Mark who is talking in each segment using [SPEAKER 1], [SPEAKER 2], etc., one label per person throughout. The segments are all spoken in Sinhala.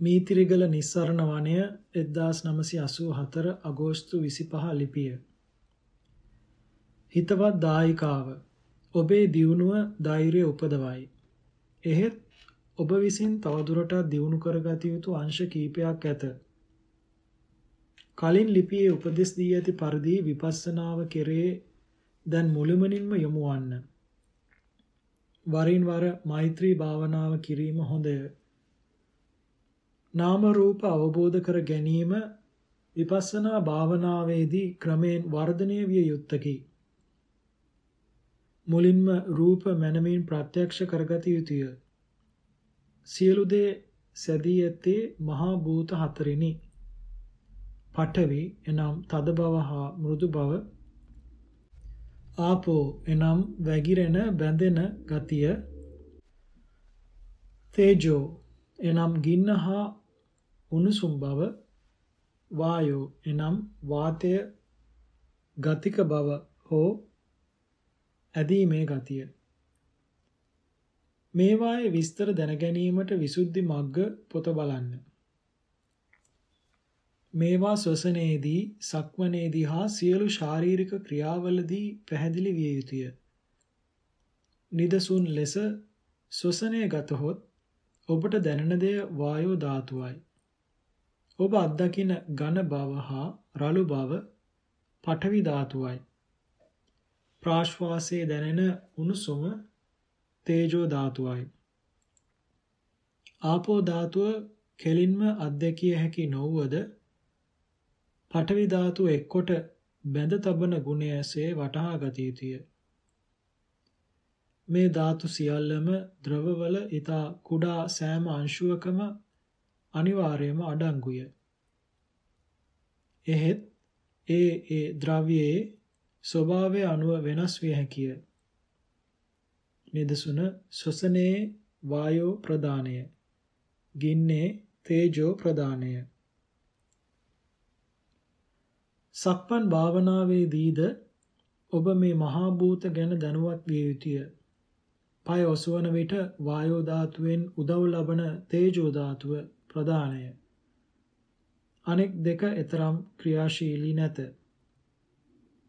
[SPEAKER 1] මීතිරිගල නිස්සරණ වනය 1984 අගෝස්තු 25 ලිපිය හිතවත් දායිකාව ඔබේ දියුණුව ධෛර්යය උපදවයි. එහෙත් ඔබ විසින් තවදුරටත් දියුණු කරගත යුතු අංශ කීපයක් ඇත. කලින් ලිපියේ උපදෙස් දී ඇති පරිදි විපස්සනාව කෙරේ දැන් මුළුමනින්ම යොමු වන්න. වරින් වර මෛත්‍රී භාවනාව කිරීම හොඳය. නාම රූප අවබෝධ කර ගැනීම විපස්සනා භාවනාවේදී ක්‍රමයෙන් වර්ධනය විය යුත්තකි. මුලින්ම රූප මනමින් ප්‍රත්‍යක්ෂ කරගත යුතුය. සියලු දේ සැදී ඇත්තේ මහා භූත හතරිනි. පඨවි එනම් තද බව හා මෘදු බව ආපෝ එනම් වැగిරෙන බැඳෙන ගතිය තේජෝ එනම් ගින්න හා උණුසුම් බව වායෝ එනම් වාතය ගතික බව හෝ ඇදීමේ ගතිය මේවායේ විස්තර දැනගැනීමට විසුද්ධි මග්ග පොත බලන්න. මේවා ශ්වසනයේදී, සක්මනේදී හා සියලු ශාරීරික ක්‍රියාවලදී පැහැදිලි විය යුතුය. නිදසුන් ලෙස ශ්වසනය ගතහොත් ඔබට දැනෙන දෙය වායෝ ධාතුවයි. ඔබ අත්දකින ඝන බව හා රළු බව පඨවි ධාතුවයි. ප්‍රාශ්වාසයේ දැනෙන උණුසුම තේජෝ ධාතුවයි. ආපෝ ධාතුව කෙලින්ම අධ්‍යක්ිය හැකි නොවුවද පඨවි ධාතුව එක්කොට බැඳ තබන ගුණයසේ වටහා ගත යුතුය. මේ ධාතු සියල්ලම ද්‍රවවල ඊතා කුඩා සෑම අංශුවකම අනිවාර්යයෙන්ම අඩංගුය. එහෙත් ඒ ඒ ද්‍රව්‍යයේ ස්වභාවය අනුව වෙනස් විය හැකිය. නිදසුන ශ්වසනයේ වායෝ ප්‍රදානය ගින්නේ තේජෝ ප්‍රදානය සක්මන් භාවනාවේදීද ඔබ මේ මහා භූත ගැන දැනුවත් විය යුතුය. පය ඔසවන විට වායෝ ධාතුවෙන් උදව් ලබන තේජෝ ධාතුව ප්‍රදානය. අනෙක් දෙක එතරම් ක්‍රියාශීලී නැත.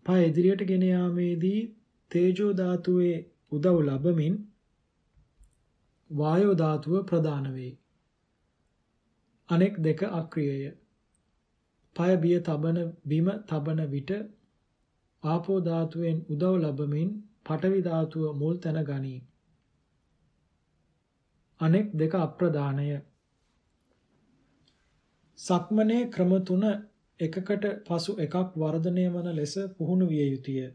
[SPEAKER 1] පය ඉදිරියට ගෙන යාමේදී තේජෝ ධාතුවේ උදව් ලබමින් වායෝ ධාතුව ප්‍රදාන වේ. අනෙක් දෙක අක්‍රියය. පය බිය තබන බිම තබන විට ආපෝ ධාතුවෙන් උදව් ලබමින් පඨවි ධාතුව මුල් තැන ගනී. අනෙක් දෙක අප්‍රදානය. සක්මනේ ක්‍රම තුන එකකට පසු එකක් වර්ධනය වන ලෙස පුහුණු විය යුතුය.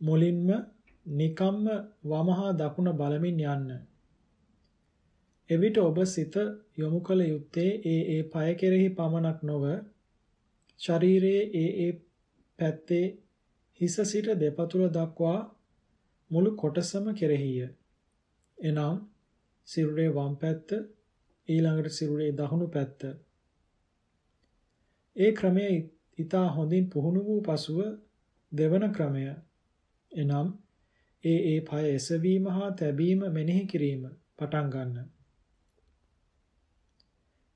[SPEAKER 1] මුලින්ම නිකම්ම වමහා දකුණ බලමින් යන්න. එවිට ඔබ සිත යොමු කළ යුත්තේ ඒ ඒ පය කෙරෙහි පමණක් නොව ශරීරයේ ඒ ඒ පැත්තේ හිස සිට දෙපතුල දක්වා මුළු කොටසම කෙරෙහිය. එනම් සිරුරේ වම් පැත්ත ඊළඟට සිරුරේ දකුණු පැත්ත. ඒ ක්‍රමය ඊතා හොඳින් පුහුණු වූ පසුව දෙවන ක්‍රමය එනම් ඒ ඒ පය එසවීම හා තැබීම මෙනෙහි කිරීම පටන් ගන්න.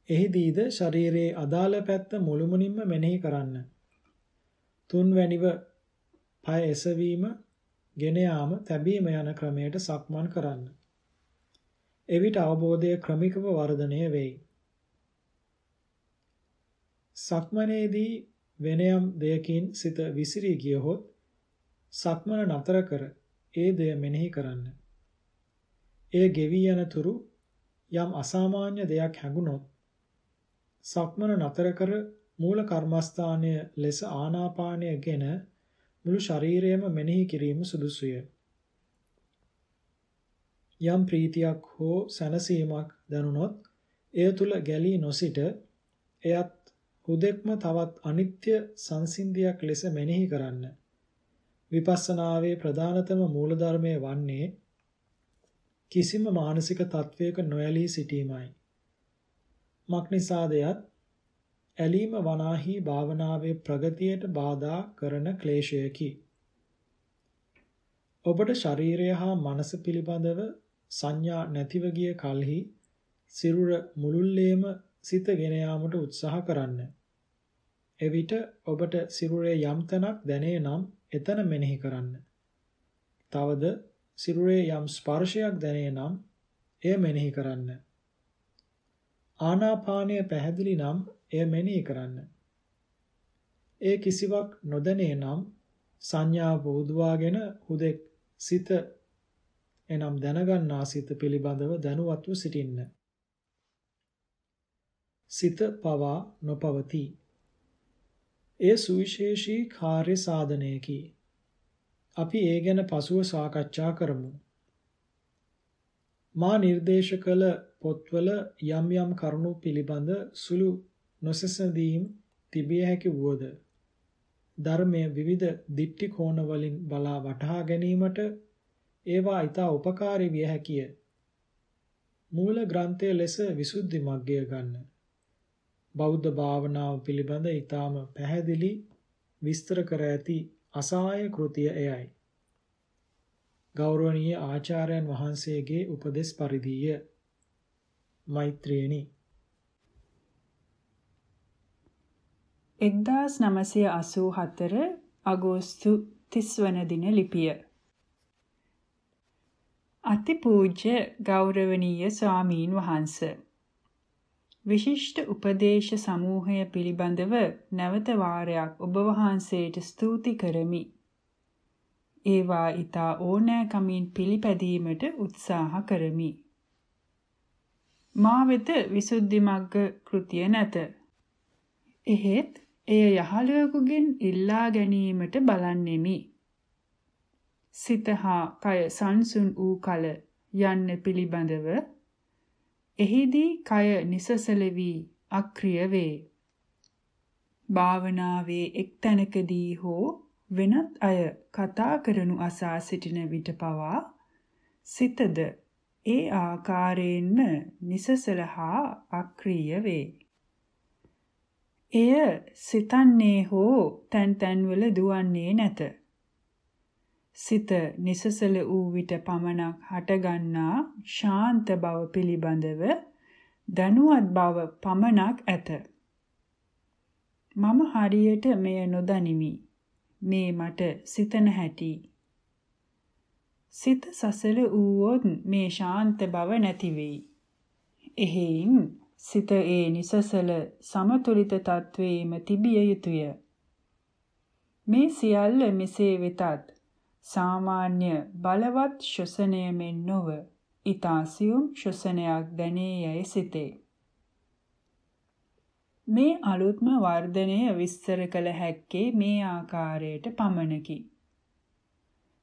[SPEAKER 1] එහිදීද ශරීරයේ අදාළ පැත්ත මුළුමනින්ම මෙනෙහි කරන්න. තුන්වැනිව පය එසවීම, ගෙන යාම, තැබීම යන ක්‍රමයට සක්මන් කරන්න. එවිට අවබෝධය ක්‍රමිකව වර්ධනය වෙයි. සක්මනේදී වෙන යම් දෙයකින් සිත විසිරී ගියහොත් සක්මන නතර කර ඒ දෙය මෙනෙහි කරන්න. එය ගෙවි යන තුරු යම් අසාමාන්‍ය දෙයක් හැඟුණොත් සක්මන නතර කර මූල කර්මස්ථානය ලෙස ආනාපානයගෙන මුළු ශරීරයම මෙනෙහි කිරීම සුදුසුය. යම් ප්‍රීතියක් හෝ සැනසීමක් දැනුනොත් එය තුල ගැලී නොසිට එයත් හුදෙක්ම තවත් අනිත්‍ය සංසින්දියක් ලෙස මෙනෙහි කරන්න. විපස්සනාවේ ප්‍රධානතම මූලධර්මය වන්නේ කිසිම මානසික තත්වයක නොඇලී සිටීමයි. මක්නිසාදයත් ඇලීම වනාහි භාවනාවේ ප්‍රගතියට බාධා කරන ක්ලේශයකි. ඔබට ශරීරය හා මනස පිළිබඳව සංඥා නැතිව ගිය කලෙහි සිරුර මුළුල්ලේම සිත ගෙන යාමට උත්සාහ කරන්න. එවිට ඔබට සිරුරේ යම් තැනක් දැනේ නම් එතන මෙනෙහි කරන්න. තවද සිරුරේ යම් ස්පර්ශයක් දැනේ නම් එය මෙනෙහි කරන්න. ආනාපානය පැහැදිලි නම් එය මෙනෙහි කරන්න. ඒ කිසිවක් නොදැනේ නම් සංඥා බෝධවාගෙන හුදෙක් සිත එනම් දැනගන්නා සිත පිළිබඳව දැනුවත්ව සිටින්න. සිත පවා නොපවතී. එය සුවිශේෂී කාර්ය සාධනයකි. අපි ඒ ගැන පසුව සාකච්ඡා කරමු. මා නිර්දේශ කළ පොත්වල යම් යම් කරුණු පිළිබඳ සුළු නොසසඳීම් තිබිය හැකි වුවද ධර්මයේ විවිධ දිට්ඨි කෝණ වලින් බලා වටහා ගැනීමට ඒවා ඊට උපකාරී විය හැකිය. මූල ග්‍රන්ථය ලෙස විසුද්ධි මග්ගය ගන්න. බෞද්ධ භාවනාව පිළිබඳ ඊටාම පැහැදිලි විස්තර කර ඇති අසහාය කෘතිය එයයි. ගෞරවනීය ආචාර්යයන් වහන්සේගේ උපදෙස් පරිදිය මෛත්‍රියනි
[SPEAKER 2] 1984 අගෝස්තු 30 වන දින ලිපිය අතිපූජ්‍ය ගෞරවනීය ස්වාමීන් වහන්ස විශිෂ්ට උපදේශ සමූහය පිළිබඳව නැවත වාරයක් ඔබ වහන්සේට ස්තුති කරමි. ඒවා ඊතා ඕනෑකමින් පිළිපැදීමට උත්සාහ කරමි. මා වෙත විසුද්ධි මග්ග කෘතිය නැත. එහෙත් එය යහළුවෙකුගෙන් ඉල්ලා ගැනීමට බලන්නෙමි. සිත හා කය සංසුන් වූ කල යන්න පිළිබඳව එහිදී කය නිසසල වී අක්‍රිය වේ. භාවනාවේ එක් තැනකදී හෝ වෙනත් අය කතා කරනු අසා සිටින විට පවා සිතද ඒ ආකාරයෙන්ම නිසසල හා අක්‍රීය වේ. එය සිතන්නේ හෝ තැන් තැන්වල දුවන්නේ නැත. සිත නිසසල වූ විට පමණක් හටගන්නා ශාන්ත බව පිළිබඳව දැනුවත් බව පමණක් ඇත. මම හරියට මෙය නොදනිමි. මේ මට සිතන හැටි. සිත සසල වූවොත් මේ ශාන්ත බව නැති වෙයි. එහෙයින් සිත ඒ නිසසල සමතුලිත තත්වයේම තිබිය යුතුය. මේ සියල්ල මෙසේ වෙතත් සාමාන්‍ය බලවත් ශ්වසනය මෙන් නොව ඊතාසියුම් ශ්වසනයක් දැනේ යයි සිතේ. මේ අලුත්ම වර්ධනය විස්තර කළ හැක්කේ මේ ආකාරයට පමණකි.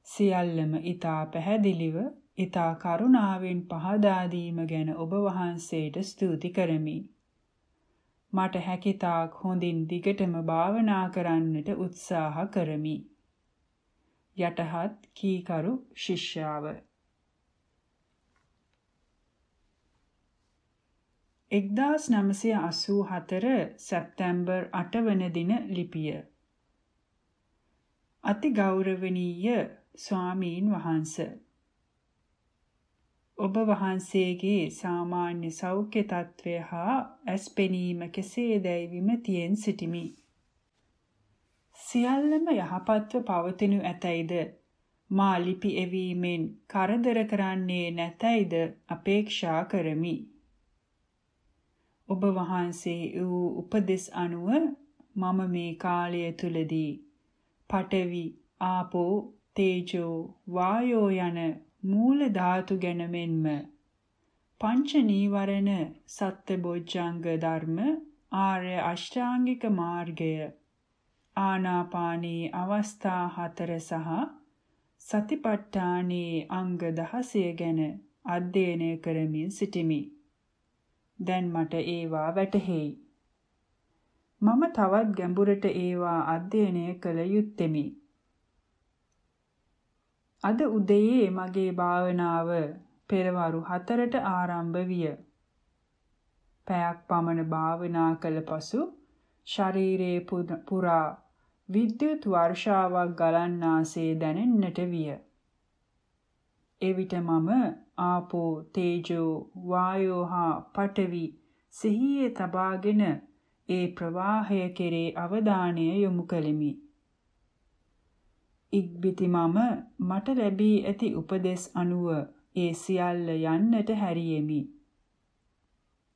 [SPEAKER 2] සියල්ලම ඊතා පැහැදිලිව ඊතා කරුණාවෙන් පහදා දීම ගැන ඔබ වහන්සේට ස්තුති කරමි. මට හැකිතාක් හොඳින් දිගටම භාවනා කරන්නට උත්සාහ කරමි. යටහත් කීකරු ශිෂ්‍යාව. 1984 සැප්තැම්බර් 8 වන දින ලිපිය. අති ගෞරවනීය ස්වාමීන් වහන්ස. ඔබ වහන්සේගේ සාමාන්‍ය සෞඛ්‍ය තත්ත්වය හා ඇස්පෙනීම කෙසේදැයි විමතියෙන් සිටිමි? සියල්ලම යහපත්ව පවතිනු ඇතැයිද මා ලිපි එවීමෙන් කරදර කරන්නේ නැතැයිද අපේක්ෂා කරමි. ඔබ වහන්සේ වූ උපදෙස් අනුව මම මේ කාලය තුලදී පඨවි ආපෝ තේජෝ වායෝ යන මූල ධාතු ගැන මෙන්ම පංච නීවරණ සත්‍ය බොජ්ජංග ධර්ම ආර්ය අෂ්ටාංගික මාර්ගය ආනාපානී අවස්ථා හතර සහ සතිපට්ඨානී අංග 16 ගැන අධ්‍යයනය කරමින් සිටිමි. දැන් මට ඒවා වැටහෙයි. මම තවත් ගැඹුරට ඒවා අධ්‍යයනය කළ යුත්තේමි. අද උදේ මගේ භාවනාව පෙරවරු 4ට ආරම්භ විය. පැයක් පමණ භාවනා කළ පසු ශරීරයේ පුරා විද්‍යුත් වර්ෂාවක් ගලන්නාසේ දැනෙන්නට විය. එවිට මම ආපෝ තේජෝ වායෝ හා පඨවි සිහියේ තබාගෙන ඒ ප්‍රවාහය කෙරේ අවධානය යොමු කළෙමි. ඉක්බිති මම මට ලැබී ඇති උපදෙස් අනුව ඒ සියල්ල යන්නට හැරියෙමි.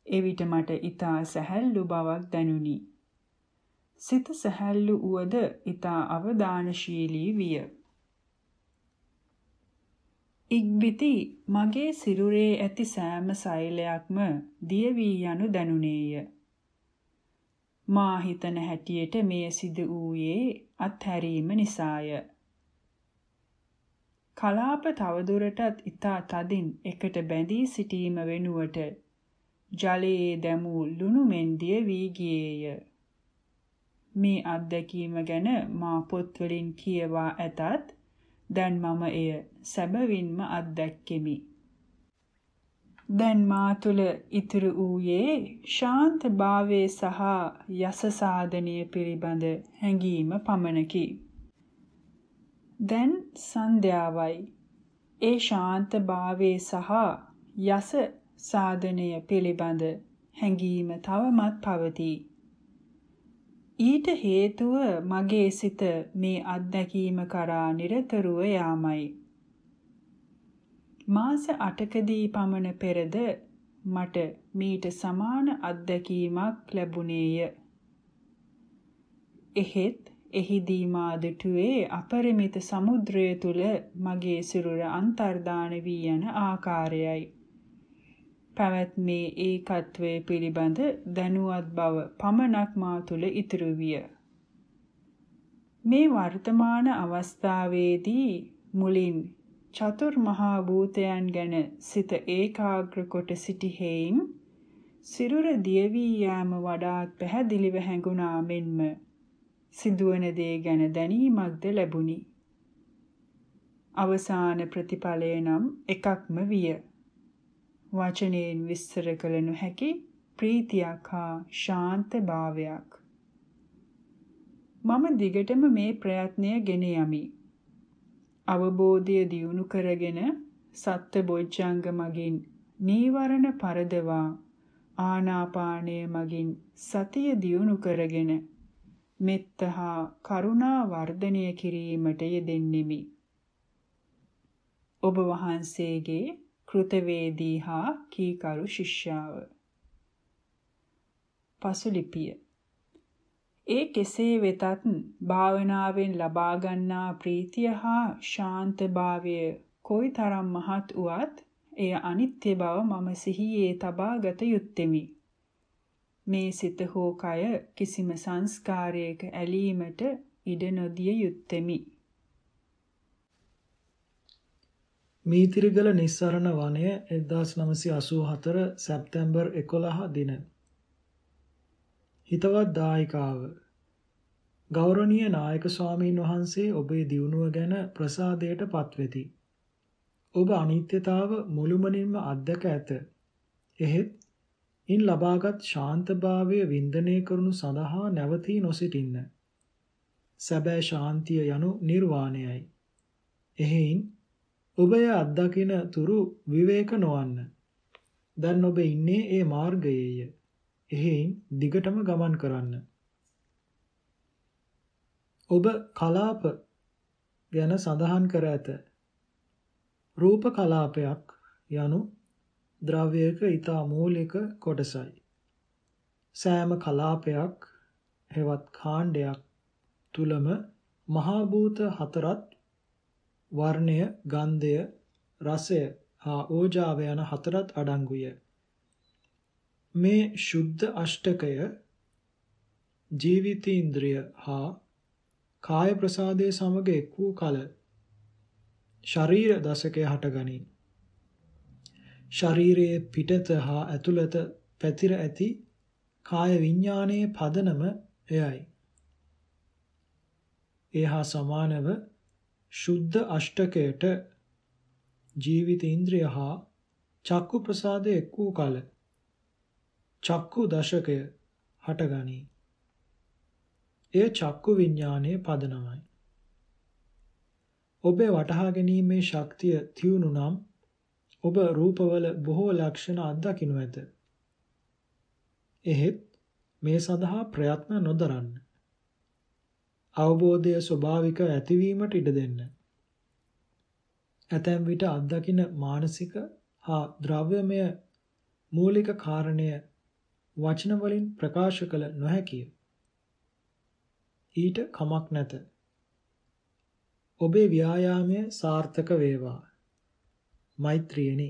[SPEAKER 2] එවිට මට ඊතා සැහැල්ලු බවක් දැනුනි. සිත සැහැල්ලු උවද ඊතා අවදානශීලී විය. ඉක්බිති මගේ සිරුරේ ඇති සෑම සෛලයක්ම දිය වී යනු දැනුනේය. මා හිතන හැටියට මෙය සිදු වූයේ අත්හැරීම නිසාය. කලාප තවදුරටත් ඊතා තදින් එකට බැඳී සිටීම වෙනුවට ජලයේ දැමූ ලුණු මෙන් දිය වී ගියේය. මේ අත්දැකීම ගැන මා පොත්වලින් කියවා ඇතත් දැන් මම එය සැබවින්ම අත්දැක්කෙමි. දැන් මා තුළ ඉතුරු වූයේ ශාන්ත භාවයේ සහ යස සාධනය පිළිබඳ හැඟීම පමණකි. දැන් සන්ධ්‍යාවයි. ඒ ශාන්ත භාවයේ සහ යස සාධනය පිළිබඳ හැඟීම තවමත් පවතී. ඊට හේතුව මගේ සිත මේ අත්දැකීම කරා නිරතුරුව යාමයි. මාස 8කදී පමණ පෙරද මට මීට සමාන අත්දැකීමක් ලැබුණේය. එහෙත් එහිදී මා දුටුවේ අපරිමිත සමුද්‍රය තුල මගේ සිරුර අන්තර්දාන වී යන ආකාරයයි. පැවැත්මේ ඒකත්වයේ පිළිබඳ දැනුවත් බව පමණක් මා තුළ ඉතිරි විය. මේ වර්තමාන අවස්ථාවේදී මුලින් චතුර් මහා භූතයන් ගැන සිත ඒකාග්‍ර කොට සිටි හේයින් සිරුර දියවී යාම වඩාත් පැහැදිලිව හැඟුණා මෙන්ම සිදුවන දේ ගැන දැනීමක්ද ලැබුණි. අවසාන ප්‍රතිඵලය නම් එකක්ම විය. වචනයෙන් විස්තර කළ නොහැකි ප්‍රීතියක් හා ශාන්ත භාවයක්. මම දිගටම මේ ප්‍රයත්නය ගෙන යමි. අවබෝධය දියුණු කරගෙන සත්ත්ව බොජ්ජංග මගින් නීවරණ පරදවා ආනාපානය මගින් සතිය දියුණු කරගෙන මෙත්ත හා කරුණා වර්ධනය කිරීමට යෙදෙන්නෙමි. ඔබ වහන්සේගේ කෘතවේදී හා කීකරු ශිෂ්‍යාව. පසුලිපිය ඒ කෙසේ වෙතත් භාවනාවෙන් ලබා ගන්නා ප්‍රීතිය හා ශාන්තභාවය කොයිතරම් මහත් වුවත් එය අනිත්‍ය බව මම සිහියේ තබා ගත යුත්තේමි. මේ සිත හෝ කය කිසිම සංස්කාරයක ඇලීමට ඉඩ නොදිය යුත්තේමි.
[SPEAKER 1] මීතිරිගල නිස්සරණ වනය 1984 සැප්තැම්බර් 11 දින හිතවත් දායිකාව ගෞරවනීය නායක ස්වාමීන් වහන්සේ ඔබේ දියුණුව ගැන ප්‍රසාදයට පත්වෙති. ඔබ අනිත්‍යතාව මුළුමනින්ම අත්දක ඇත. එහෙත් ඉන් ලබාගත් ශාන්තභාවය වින්දනය කරනු සඳහා නැවතී නොසිටින්න. සැබෑ ශාන්තිය යනු නිර්වාණයයි. එහෙයින් ඔබය අත්දකින තුරු විවේක නොවන්න. දැන් ඔබ ඉන්නේ ඒ මාර්ගයේය. එහෙයින් දිගටම ගමන් කරන්න. ඔබ කලාප ගැන සඳහන් කර ඇත. රූප කලාපයක් යනු ද්‍රව්‍යයක ඊතා මූලික කොටසයි. සෑම කලාපයක් හෙවත් කාණ්ඩයක් තුලම මහා භූත හතරත් වර්ණය, ගන්ධය, රසය හා ඕජාව යන හතරත් අඩංගුය. මේ ශුද්ධ අෂ්ටකය ජීවිතීන්ද්‍රිය හා කාය ප්‍රසාදයේ සමග එක් වූ කල ශරීර දශකය හටගනී. ශරීරයේ පිටත හා ඇතුළත පැතිර ඇති කාය විඥානයේ පදනම එයයි. ඒ හා සමානව ශුද්ධ අෂ්ටකයට ජීවිත ඉන්ද්‍රිය හා චක්කු ප්‍රසාදය එක් වූ කල චක්කු දශකය හටගනී. එය චක්කු විඥානයේ පදනමයි. ඔබේ වටහා ගැනීමේ ශක්තිය තියුණු නම් ඔබ රූපවල බොහෝ ලක්ෂණ අත්දකින්න ඇත. එහෙත් මේ සඳහා ප්‍රයත්න නොදරන්න. අවබෝධය ස්වභාවික ඇතිවීමට ඉඩ දෙන්න. ඇතැම් විට අත්දකින මානසික හා ද්‍රව්‍යමය මූලික කාරණය වචන වලින් ප්‍රකාශ කළ නොහැකිය. ඊට කමක් නැත. ඔබේ ව්‍යායාමය සාර්ථක වේවා. මෛත්‍රියනි